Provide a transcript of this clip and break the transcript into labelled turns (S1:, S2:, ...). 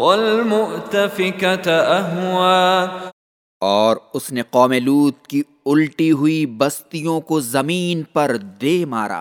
S1: والمؤتفكة
S2: اور اس نے قوم لوت کی الٹی ہوئی بستیوں کو زمین پر دے مارا۔